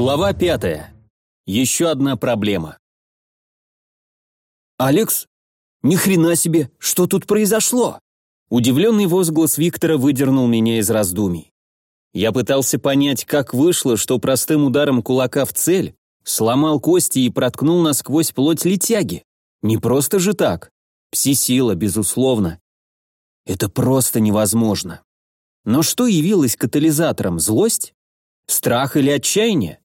Глава пятая. Еще одна проблема. «Алекс? Ни хрена себе! Что тут произошло?» Удивленный возглас Виктора выдернул меня из раздумий. Я пытался понять, как вышло, что простым ударом кулака в цель сломал кости и проткнул насквозь плоть летяги. Не просто же так. Пси-сила, безусловно. Это просто невозможно. Но что явилось катализатором? Злость? Страх или отчаяние?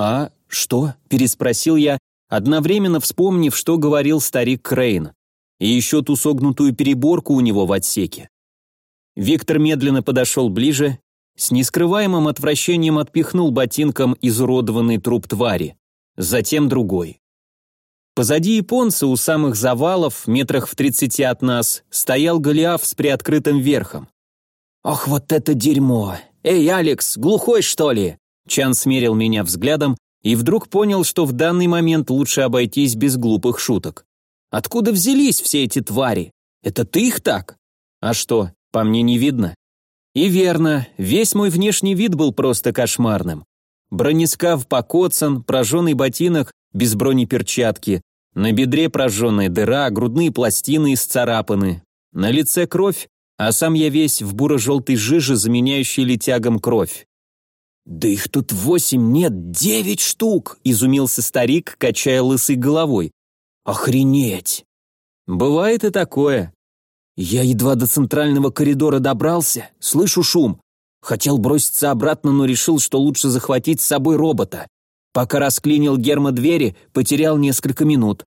«А что?» – переспросил я, одновременно вспомнив, что говорил старик Крейн. И еще ту согнутую переборку у него в отсеке. Виктор медленно подошел ближе, с нескрываемым отвращением отпихнул ботинком изуродованный труп твари, затем другой. Позади японца у самых завалов, метрах в тридцати от нас, стоял Голиаф с приоткрытым верхом. «Ох, вот это дерьмо! Эй, Алекс, глухой что ли?» Чан смерил меня взглядом и вдруг понял, что в данный момент лучше обойтись без глупых шуток. «Откуда взялись все эти твари? Это ты их так? А что, по мне не видно?» И верно, весь мой внешний вид был просто кошмарным. Бронескав покоцан, прожженный ботинок без бронеперчатки, на бедре прожженная дыра, грудные пластины исцарапаны, на лице кровь, а сам я весь в буро-желтой жиже, заменяющей летягом кровь. «Да их тут восемь, нет, девять штук!» – изумился старик, качая лысой головой. «Охренеть!» «Бывает и такое». Я едва до центрального коридора добрался, слышу шум. Хотел броситься обратно, но решил, что лучше захватить с собой робота. Пока расклинил гермо двери, потерял несколько минут.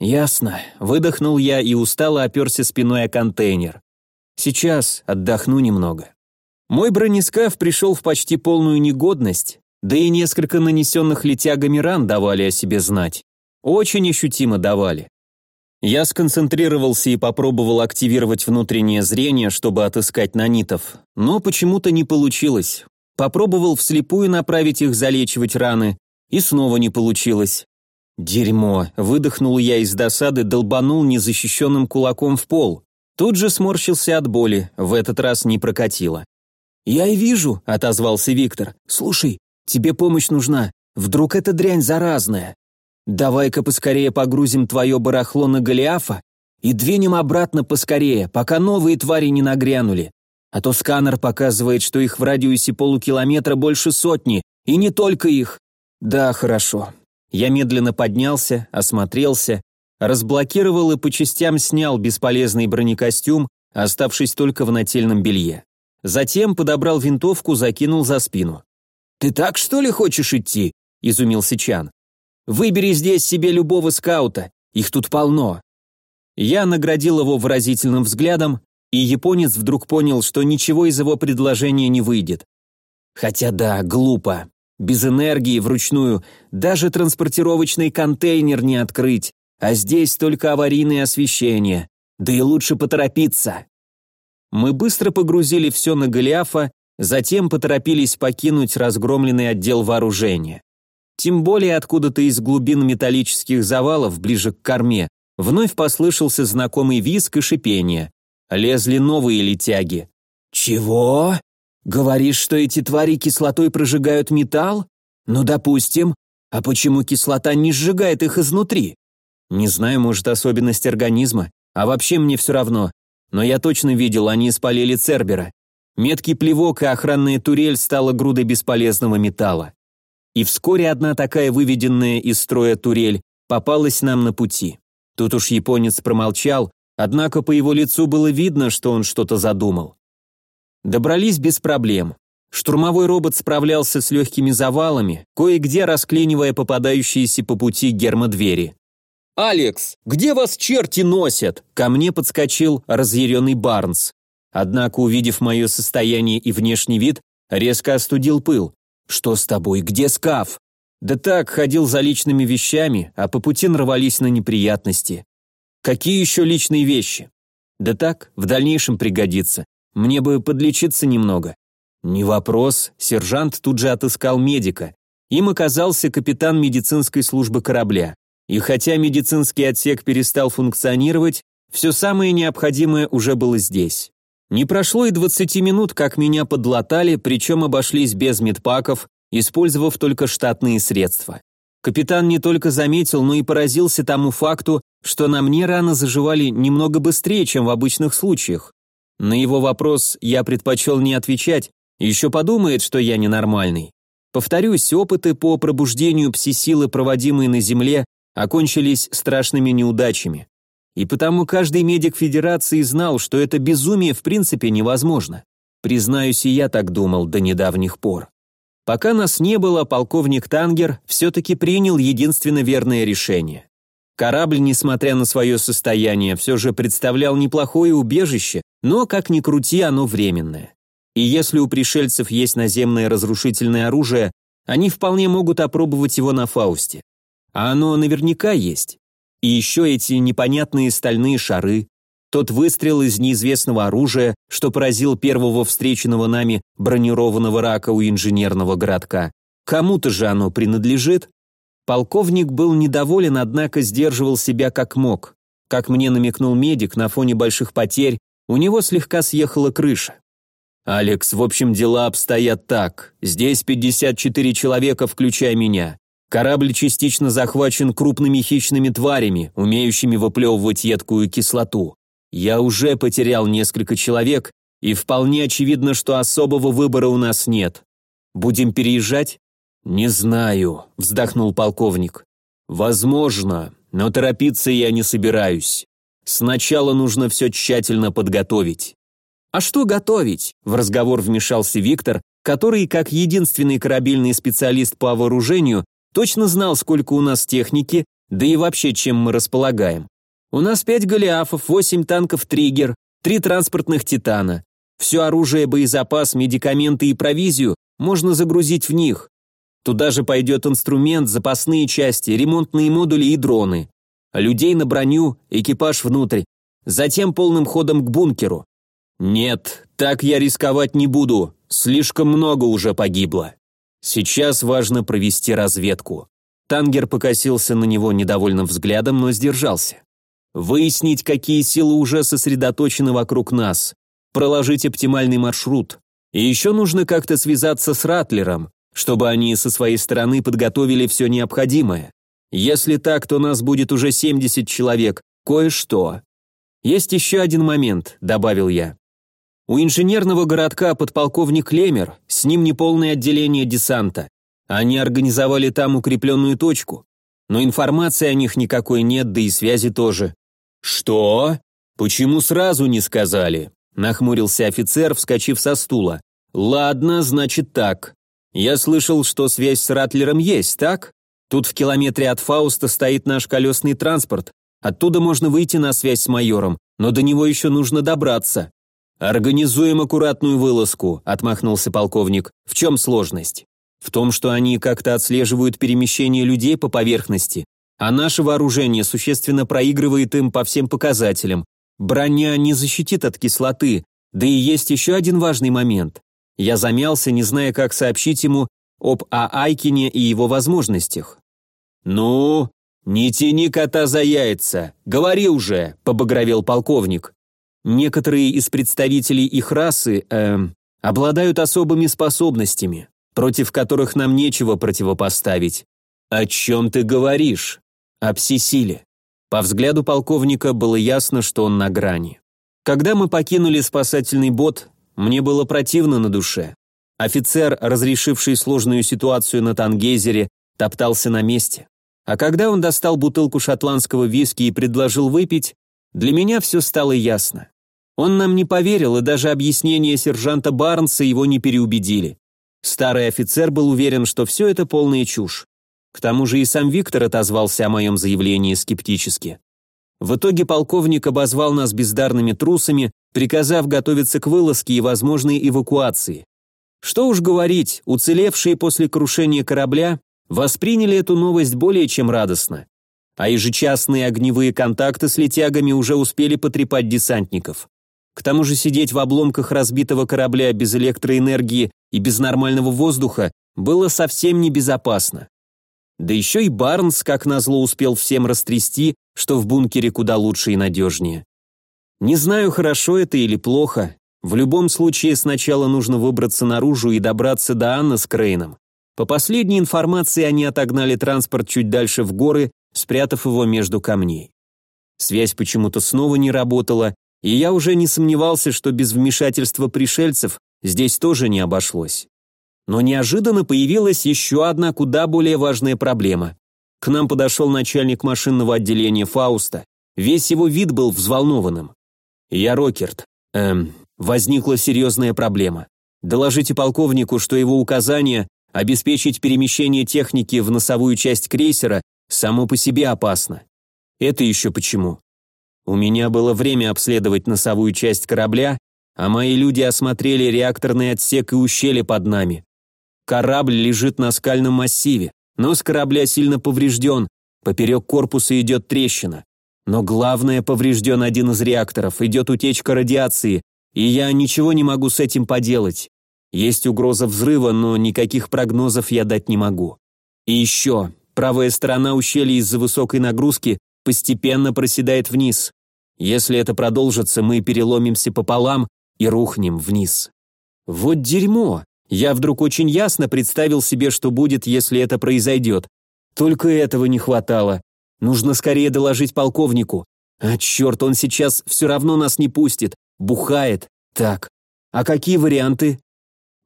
«Ясно», — выдохнул я и устало оперся спиной о контейнер. «Сейчас отдохну немного». Мой бронескаф пришел в почти полную негодность, да и несколько нанесенных летягами ран давали о себе знать. Очень ощутимо давали. Я сконцентрировался и попробовал активировать внутреннее зрение, чтобы отыскать нанитов, но почему-то не получилось. Попробовал вслепую направить их залечивать раны, и снова не получилось. Дерьмо, выдохнул я из досады, долбанул незащищенным кулаком в пол. Тут же сморщился от боли, в этот раз не прокатило. «Я и вижу», — отозвался Виктор. «Слушай, тебе помощь нужна. Вдруг эта дрянь заразная? Давай-ка поскорее погрузим твое барахло на Голиафа и двинем обратно поскорее, пока новые твари не нагрянули. А то сканер показывает, что их в радиусе полукилометра больше сотни, и не только их. Да, хорошо». Я медленно поднялся, осмотрелся, разблокировал и по частям снял бесполезный бронекостюм, оставшись только в нательном белье. Затем подобрал винтовку, закинул за спину. «Ты так, что ли, хочешь идти?» – изумился Чан. «Выбери здесь себе любого скаута, их тут полно». Я наградил его выразительным взглядом, и японец вдруг понял, что ничего из его предложения не выйдет. Хотя да, глупо. Без энергии, вручную, даже транспортировочный контейнер не открыть, а здесь только аварийное освещение. Да и лучше поторопиться. Мы быстро погрузили все на Голиафа, затем поторопились покинуть разгромленный отдел вооружения. Тем более откуда-то из глубин металлических завалов, ближе к корме, вновь послышался знакомый визг и шипение. Лезли новые летяги. «Чего? Говоришь, что эти твари кислотой прожигают металл? Ну, допустим. А почему кислота не сжигает их изнутри? Не знаю, может, особенность организма. А вообще мне все равно. Но я точно видел, они спалили Цербера. Меткий плевок и охранная турель стала грудой бесполезного металла. И вскоре одна такая выведенная из строя турель попалась нам на пути. Тут уж японец промолчал, однако по его лицу было видно, что он что-то задумал. Добрались без проблем. Штурмовой робот справлялся с легкими завалами, кое-где расклинивая попадающиеся по пути гермодвери. «Алекс, где вас черти носят?» Ко мне подскочил разъяренный Барнс. Однако, увидев мое состояние и внешний вид, резко остудил пыл. «Что с тобой? Где скаф?» «Да так, ходил за личными вещами, а по пути нарвались на неприятности». «Какие еще личные вещи?» «Да так, в дальнейшем пригодится. Мне бы подлечиться немного». «Не вопрос», сержант тут же отыскал медика. Им оказался капитан медицинской службы корабля. И хотя медицинский отсек перестал функционировать, все самое необходимое уже было здесь. Не прошло и 20 минут, как меня подлатали, причем обошлись без медпаков, использовав только штатные средства. Капитан не только заметил, но и поразился тому факту, что на мне раны заживали немного быстрее, чем в обычных случаях. На его вопрос я предпочел не отвечать, еще подумает, что я ненормальный. Повторюсь, опыты по пробуждению пси-силы, проводимые на Земле, окончились страшными неудачами. И потому каждый медик Федерации знал, что это безумие в принципе невозможно. Признаюсь, и я так думал до недавних пор. Пока нас не было, полковник Тангер все-таки принял единственно верное решение. Корабль, несмотря на свое состояние, все же представлял неплохое убежище, но, как ни крути, оно временное. И если у пришельцев есть наземное разрушительное оружие, они вполне могут опробовать его на Фаусте. А оно наверняка есть. И еще эти непонятные стальные шары, тот выстрел из неизвестного оружия, что поразил первого встреченного нами бронированного рака у инженерного городка. Кому-то же оно принадлежит. Полковник был недоволен, однако сдерживал себя как мог. Как мне намекнул медик, на фоне больших потерь у него слегка съехала крыша. «Алекс, в общем, дела обстоят так. Здесь 54 человека, включая меня. Корабль частично захвачен крупными хищными тварями, умеющими выплевывать едкую кислоту. Я уже потерял несколько человек, и вполне очевидно, что особого выбора у нас нет. Будем переезжать? Не знаю, вздохнул полковник. Возможно, но торопиться я не собираюсь. Сначала нужно все тщательно подготовить. А что готовить? В разговор вмешался Виктор, который, как единственный корабельный специалист по вооружению, точно знал, сколько у нас техники, да и вообще чем мы располагаем. У нас пять голиафов, восемь танков «Триггер», три транспортных «Титана». Все оружие, боезапас, медикаменты и провизию можно загрузить в них. Туда же пойдет инструмент, запасные части, ремонтные модули и дроны. людей на броню, экипаж внутрь. Затем полным ходом к бункеру. Нет, так я рисковать не буду. Слишком много уже погибло. Сейчас важно провести разведку. Тангер покосился на него недовольным взглядом, но сдержался. Выяснить, какие силы уже сосредоточены вокруг нас. Проложить оптимальный маршрут. И еще нужно как-то связаться с Ратлером, чтобы они со своей стороны подготовили все необходимое. Если так, то нас будет уже 70 человек, кое-что. Есть еще один момент, добавил я. У инженерного городка подполковник Лемер, с ним неполное отделение десанта. Они организовали там укрепленную точку. Но информации о них никакой нет, да и связи тоже. «Что? Почему сразу не сказали?» – нахмурился офицер, вскочив со стула. «Ладно, значит так. Я слышал, что связь с Ратлером есть, так? Тут в километре от Фауста стоит наш колесный транспорт. Оттуда можно выйти на связь с майором, но до него еще нужно добраться». «Организуем аккуратную вылазку», – отмахнулся полковник. «В чем сложность?» «В том, что они как-то отслеживают перемещение людей по поверхности, а наше вооружение существенно проигрывает им по всем показателям. Броня не защитит от кислоты, да и есть еще один важный момент. Я замялся, не зная, как сообщить ему об Аайкине и его возможностях. «Ну, не тяни кота за яйца, говори уже», – побагровел полковник. Некоторые из представителей их расы, эм, обладают особыми способностями, против которых нам нечего противопоставить. «О чем ты говоришь?» о пси-силе. По взгляду полковника было ясно, что он на грани. Когда мы покинули спасательный бот, мне было противно на душе. Офицер, разрешивший сложную ситуацию на Тангейзере, топтался на месте. А когда он достал бутылку шотландского виски и предложил выпить, для меня все стало ясно. Он нам не поверил, и даже объяснения сержанта Барнса его не переубедили. Старый офицер был уверен, что все это полная чушь. К тому же и сам Виктор отозвался о моем заявлении скептически. В итоге полковник обозвал нас бездарными трусами, приказав готовиться к вылазке и возможной эвакуации. Что уж говорить, уцелевшие после крушения корабля восприняли эту новость более чем радостно. А ежечасные огневые контакты с летягами уже успели потрепать десантников. К тому же сидеть в обломках разбитого корабля без электроэнергии и без нормального воздуха было совсем небезопасно. Да еще и Барнс, как назло, успел всем растрясти, что в бункере куда лучше и надежнее. Не знаю, хорошо это или плохо. В любом случае, сначала нужно выбраться наружу и добраться до Анны с Крейном. По последней информации, они отогнали транспорт чуть дальше в горы, спрятав его между камней. Связь почему-то снова не работала, и я уже не сомневался, что без вмешательства пришельцев здесь тоже не обошлось. Но неожиданно появилась еще одна куда более важная проблема. К нам подошел начальник машинного отделения Фауста. Весь его вид был взволнованным. «Я Рокерт. Эм, возникла серьезная проблема. Доложите полковнику, что его указание обеспечить перемещение техники в носовую часть крейсера само по себе опасно. Это еще почему? У меня было время обследовать носовую часть корабля, а мои люди осмотрели реакторный отсек и ущелье под нами. Корабль лежит на скальном массиве, нос корабля сильно поврежден, поперек корпуса идет трещина. Но главное, поврежден один из реакторов, идет утечка радиации, и я ничего не могу с этим поделать. Есть угроза взрыва, но никаких прогнозов я дать не могу. И еще, правая сторона ущелья из-за высокой нагрузки постепенно проседает вниз. Если это продолжится, мы переломимся пополам и рухнем вниз. Вот дерьмо! Я вдруг очень ясно представил себе, что будет, если это произойдет. Только этого не хватало. Нужно скорее доложить полковнику. А черт, он сейчас все равно нас не пустит. Бухает. Так. А какие варианты?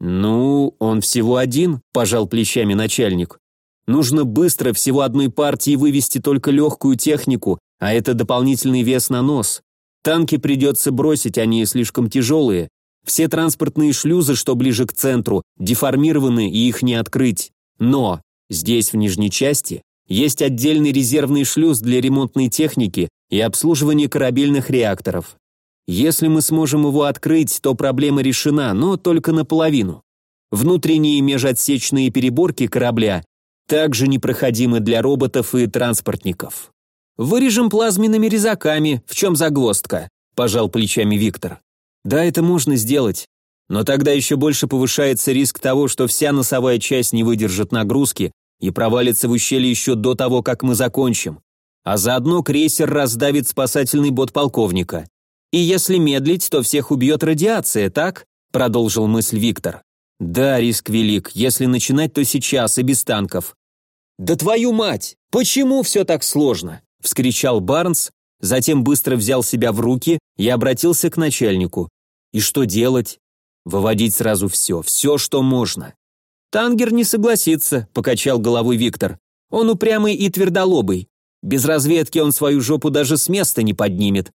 Ну, он всего один, пожал плечами начальник. Нужно быстро всего одной партии вывести только легкую технику, а это дополнительный вес на нос. Танки придется бросить, они слишком тяжелые. Все транспортные шлюзы, что ближе к центру, деформированы и их не открыть. Но здесь, в нижней части, есть отдельный резервный шлюз для ремонтной техники и обслуживания корабельных реакторов. Если мы сможем его открыть, то проблема решена, но только наполовину. Внутренние межотсечные переборки корабля также непроходимы для роботов и транспортников. «Вырежем плазменными резаками, в чем загвоздка?» – пожал плечами Виктор. «Да, это можно сделать, но тогда еще больше повышается риск того, что вся носовая часть не выдержит нагрузки и провалится в ущелье еще до того, как мы закончим. А заодно крейсер раздавит спасательный бот полковника. И если медлить, то всех убьет радиация, так? Продолжил мысль Виктор. Да, риск велик. Если начинать, то сейчас и без танков. Да твою мать! Почему все так сложно? Вскричал Барнс, затем быстро взял себя в руки и обратился к начальнику. И что делать? Выводить сразу все, все, что можно. «Тангер не согласится», — покачал головой Виктор. «Он упрямый и твердолобый. Без разведки он свою жопу даже с места не поднимет.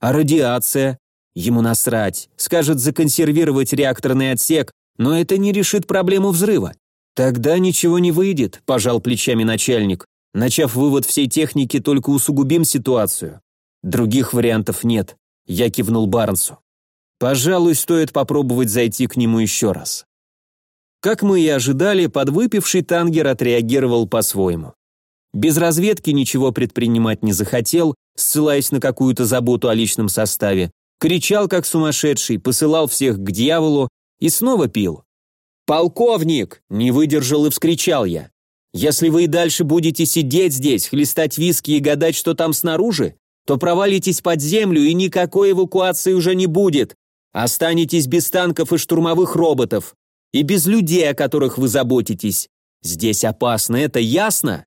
А радиация? Ему насрать. Скажет законсервировать реакторный отсек, но это не решит проблему взрыва. Тогда ничего не выйдет, пожал плечами начальник. Начав вывод всей техники, только усугубим ситуацию. Других вариантов нет. Я кивнул Барнсу. Пожалуй, стоит попробовать зайти к нему еще раз. Как мы и ожидали, подвыпивший тангер отреагировал по-своему. Без разведки ничего предпринимать не захотел, ссылаясь на какую-то заботу о личном составе, кричал как сумасшедший, посылал всех к дьяволу и снова пил. «Полковник!» – не выдержал и вскричал я. «Если вы и дальше будете сидеть здесь, хлестать виски и гадать, что там снаружи, то провалитесь под землю и никакой эвакуации уже не будет. Останетесь без танков и штурмовых роботов и без людей, о которых вы заботитесь. Здесь опасно, это ясно?»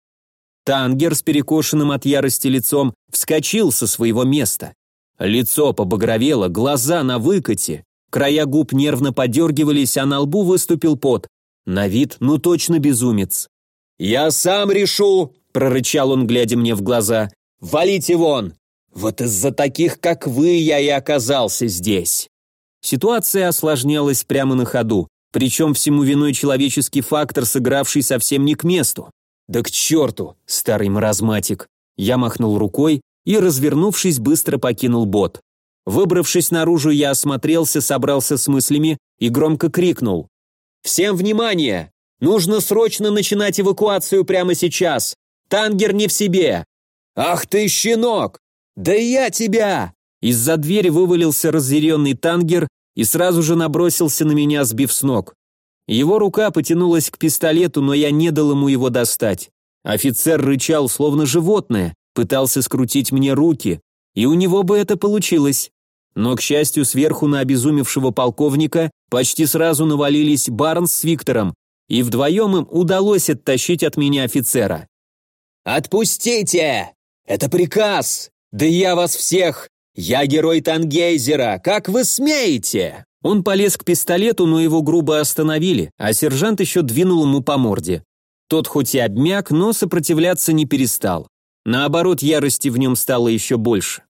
Тангер с перекошенным от ярости лицом вскочил со своего места. Лицо побагровело, глаза на выкате, края губ нервно подергивались, а на лбу выступил пот. На вид, ну точно безумец. «Я сам решу!» – прорычал он, глядя мне в глаза. «Валите вон! Вот из-за таких, как вы, я и оказался здесь!» Ситуация осложнялась прямо на ходу. Причем всему виной человеческий фактор, сыгравший совсем не к месту. Да к черту, старый маразматик. Я махнул рукой и, развернувшись, быстро покинул бот. Выбравшись наружу, я осмотрелся, собрался с мыслями и громко крикнул. «Всем внимание! Нужно срочно начинать эвакуацию прямо сейчас! Тангер не в себе!» «Ах ты, щенок! Да я тебя!» Из-за двери вывалился разъяренный тангер и сразу же набросился на меня, сбив с ног. Его рука потянулась к пистолету, но я не дал ему его достать. Офицер рычал, словно животное, пытался скрутить мне руки, и у него бы это получилось. Но, к счастью, сверху на обезумевшего полковника почти сразу навалились Барнс с Виктором, и вдвоем им удалось оттащить от меня офицера. «Отпустите! Это приказ! Да я вас всех! Я герой Тангейзера! Как вы смеете?» Он полез к пистолету, но его грубо остановили, а сержант еще двинул ему по морде. Тот хоть и обмяк, но сопротивляться не перестал. Наоборот, ярости в нем стало еще больше.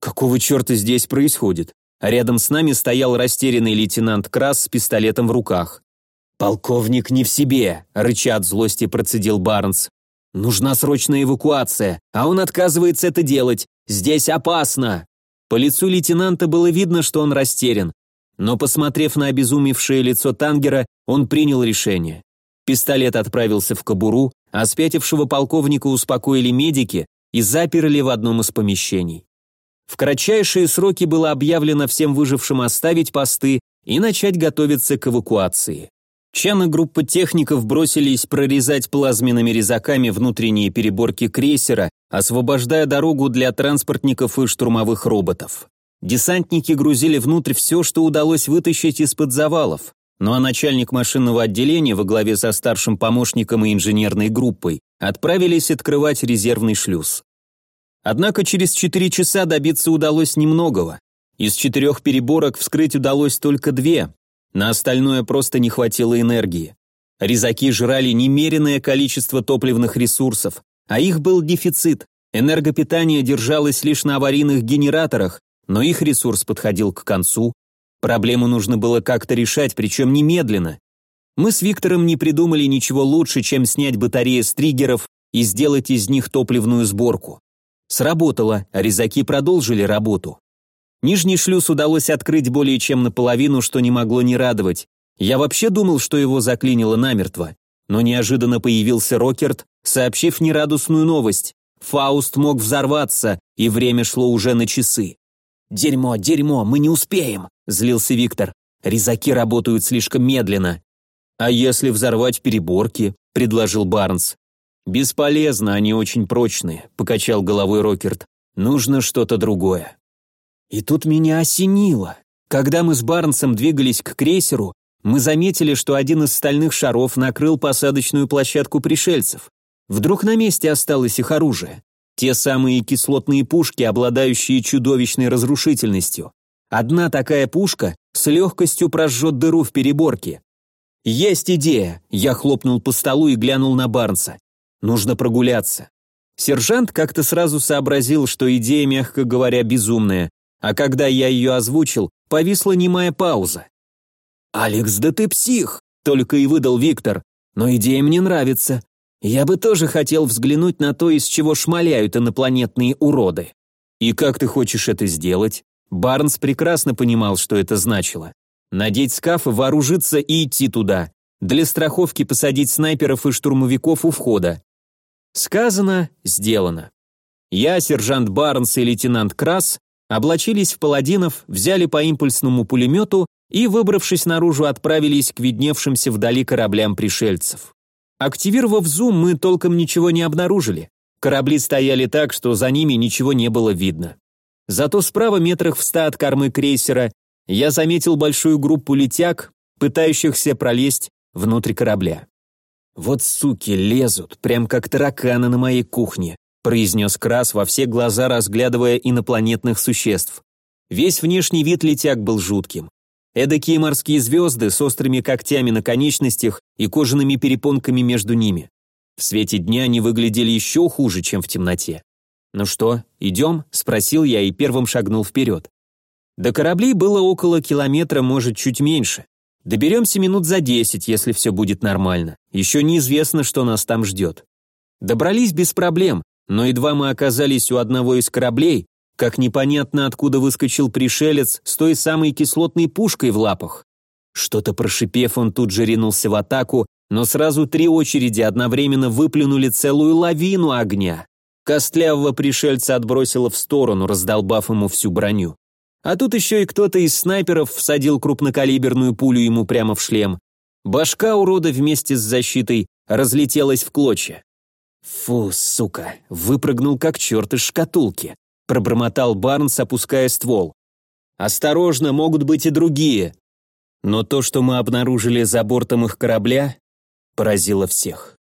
Какого черта здесь происходит? А рядом с нами стоял растерянный лейтенант Крас с пистолетом в руках. «Полковник не в себе», — рыча от злости процедил Барнс. «Нужна срочная эвакуация, а он отказывается это делать. Здесь опасно!» По лицу лейтенанта было видно, что он растерян. Но, посмотрев на обезумевшее лицо Тангера, он принял решение. Пистолет отправился в кобуру, а спятившего полковника успокоили медики и заперли в одном из помещений. В кратчайшие сроки было объявлено всем выжившим оставить посты и начать готовиться к эвакуации. Чан и группа техников бросились прорезать плазменными резаками внутренние переборки крейсера, освобождая дорогу для транспортников и штурмовых роботов. Десантники грузили внутрь все, что удалось вытащить из-под завалов, ну а начальник машинного отделения во главе со старшим помощником и инженерной группой отправились открывать резервный шлюз. Однако через 4 часа добиться удалось немногого. Из четырех переборок вскрыть удалось только две, на остальное просто не хватило энергии. Резаки жрали немеренное количество топливных ресурсов, а их был дефицит. Энергопитание держалось лишь на аварийных генераторах, но их ресурс подходил к концу. Проблему нужно было как-то решать, причем немедленно. Мы с Виктором не придумали ничего лучше, чем снять батареи с триггеров и сделать из них топливную сборку. Сработало, а резаки продолжили работу. Нижний шлюз удалось открыть более чем наполовину, что не могло не радовать. Я вообще думал, что его заклинило намертво. Но неожиданно появился Рокерт, сообщив нерадостную новость. Фауст мог взорваться, и время шло уже на часы. «Дерьмо, дерьмо, мы не успеем!» – злился Виктор. «Резаки работают слишком медленно». «А если взорвать переборки?» – предложил Барнс. «Бесполезно, они очень прочные», – покачал головой Рокерт. «Нужно что-то другое». И тут меня осенило. Когда мы с Барнсом двигались к крейсеру, мы заметили, что один из стальных шаров накрыл посадочную площадку пришельцев. Вдруг на месте осталось их оружие. Те самые кислотные пушки, обладающие чудовищной разрушительностью. Одна такая пушка с легкостью прожжет дыру в переборке. «Есть идея!» – я хлопнул по столу и глянул на Барнса. «Нужно прогуляться». Сержант как-то сразу сообразил, что идея, мягко говоря, безумная, а когда я ее озвучил, повисла немая пауза. «Алекс, да ты псих!» — только и выдал Виктор. «Но идея мне нравится. Я бы тоже хотел взглянуть на то, из чего шмаляют инопланетные уроды». «И как ты хочешь это сделать?» Барнс прекрасно понимал, что это значило. Надеть скаф, вооружиться и идти туда. Для страховки посадить снайперов и штурмовиков у входа. Сказано, сделано. Я, сержант Барнс и лейтенант Крас облачились в паладинов, взяли по импульсному пулемету и, выбравшись наружу, отправились к видневшимся вдали кораблям пришельцев. Активировав зум, мы толком ничего не обнаружили. Корабли стояли так, что за ними ничего не было видно. Зато справа метрах в ста от кормы крейсера я заметил большую группу летяг, пытающихся пролезть внутрь корабля. Вот суки лезут, прям как тараканы на моей кухне произнес Крас во все глаза, разглядывая инопланетных существ. Весь внешний вид летяг был жутким. Эдакие морские звезды с острыми когтями на конечностях и кожаными перепонками между ними. В свете дня они выглядели еще хуже, чем в темноте. «Ну что, идем?» – спросил я и первым шагнул вперед. До кораблей было около километра, может, чуть меньше. Доберемся минут за десять, если все будет нормально. Еще неизвестно, что нас там ждет. Добрались без проблем, но едва мы оказались у одного из кораблей, как непонятно откуда выскочил пришелец с той самой кислотной пушкой в лапах. Что-то прошипев, он тут же ринулся в атаку, но сразу три очереди одновременно выплюнули целую лавину огня. Костлявого пришельца отбросило в сторону, раздолбав ему всю броню. А тут еще и кто-то из снайперов всадил крупнокалиберную пулю ему прямо в шлем. Башка урода вместе с защитой разлетелась в клочья. «Фу, сука!» — выпрыгнул как черт из шкатулки. Пробормотал Барнс, опуская ствол. «Осторожно, могут быть и другие!» Но то, что мы обнаружили за бортом их корабля, поразило всех.